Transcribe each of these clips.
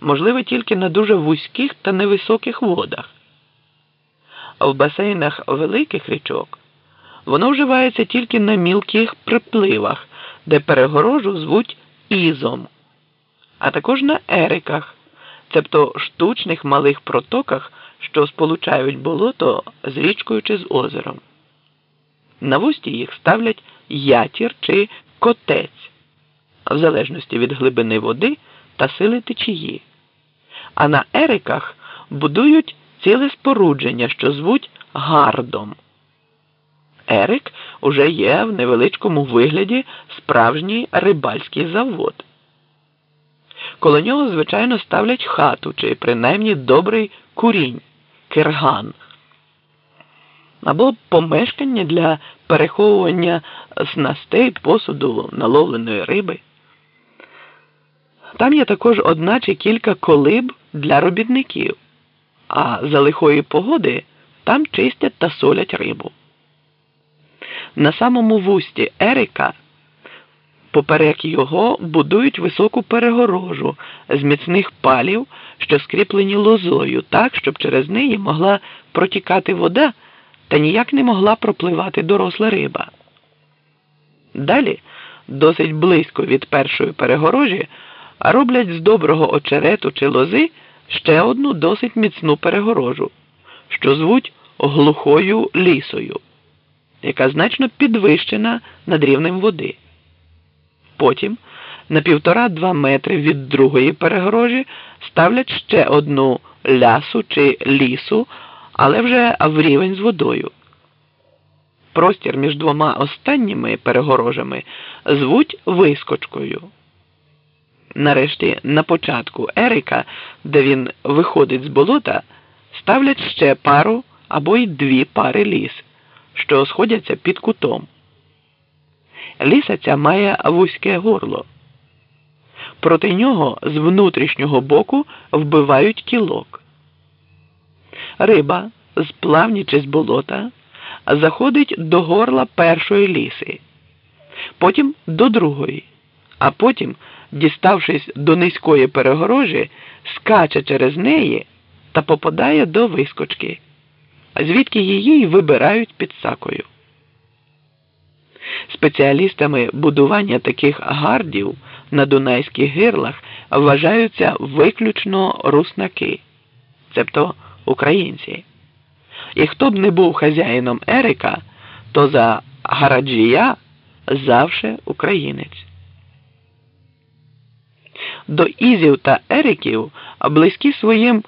можливе тільки на дуже вузьких та невисоких водах. В басейнах великих річок воно вживається тільки на мілких припливах, де перегорожу звуть ізом, а також на ериках, цебто штучних малих протоках, що сполучають болото з річкою чи з озером. На вусті їх ставлять ятір чи котець, в залежності від глибини води та сили течії. А на ериках будують ціле спорудження, що звуть гардом. Ерик уже є в невеличкому вигляді справжній рибальський завод. Коло нього, звичайно, ставлять хату чи принаймні добрий курінь, кирган або помешкання для переховування снастей посуду наловленої риби. Там є також одна чи кілька колиб для робітників, а за лихої погоди там чистять та солять рибу. На самому вусті Ерика, поперек його будують високу перегорожу з міцних палів, що скріплені лозою, так, щоб через неї могла протікати вода та ніяк не могла пропливати доросла риба. Далі, досить близько від першої перегорожі, роблять з доброго очерету чи лози ще одну досить міцну перегорожу, що звуть глухою лісою, яка значно підвищена над рівнем води. Потім на півтора-два метри від другої перегорожі ставлять ще одну лясу чи лісу, але вже в рівень з водою. Простір між двома останніми перегорожами звуть вискочкою. Нарешті на початку Ерика, де він виходить з болота, ставлять ще пару або й дві пари ліс, що сходяться під кутом. Ліса ця має вузьке горло. Проти нього з внутрішнього боку вбивають кілок. Риба з плавнічи з болота заходить до горла першої ліси, потім до другої, а потім, діставшись до низької перегорожі, скаче через неї та попадає до вискочки, звідки її вибирають під сакою. Спеціалістами будування таких гардів на Дунайських гирлах вважаються виключно руснаки, цебто українці. І хто б не був хазяїном Ерика, то за Гараджія завше українець. До Ізів та Ериків близькі своїм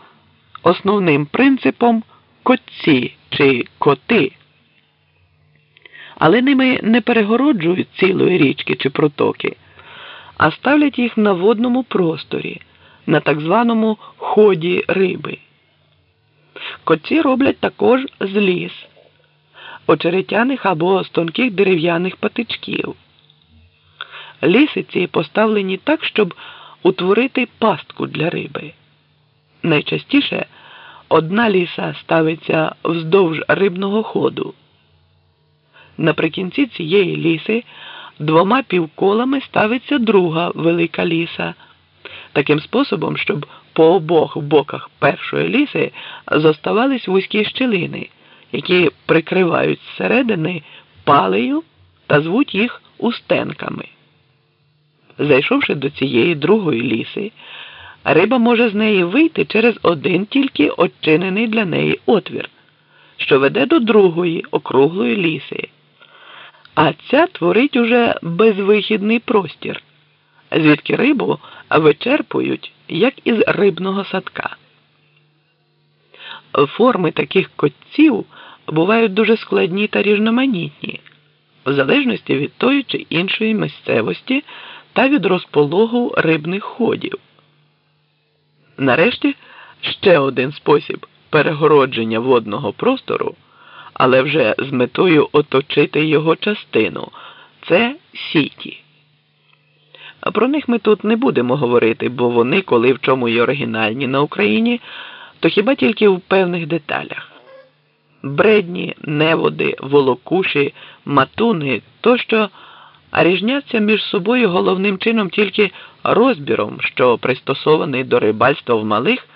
основним принципом котці чи коти. Але ними не перегороджують цілої річки чи протоки, а ставлять їх на водному просторі, на так званому ході риби. Котці роблять також з ліс, очеретяних або з тонких дерев'яних патичків. Ліси ці поставлені так, щоб утворити пастку для риби. Найчастіше одна ліса ставиться вздовж рибного ходу. Наприкінці цієї ліси двома півколами ставиться друга велика ліса, таким способом, щоб по обох боках першої ліси зоставались вузькі щілини, які прикривають зсередини палею та звуть їх устенками. Зайшовши до цієї другої ліси, риба може з неї вийти через один тільки очинений для неї отвір, що веде до другої округлої ліси. А ця творить уже безвихідний простір, звідки рибу вичерпують, як із рибного садка. Форми таких котців бувають дуже складні та різноманітні, в залежності від тої чи іншої місцевості та від розпологу рибних ходів. Нарешті ще один спосіб перегородження водного простору, але вже з метою оточити його частину це сіті. Про них ми тут не будемо говорити, бо вони, коли в чому й оригінальні на Україні, то хіба тільки в певних деталях. Бредні, неводи, волокуші, матуни тощо ріжняться між собою головним чином тільки розбіром, що пристосований до рибальства в малих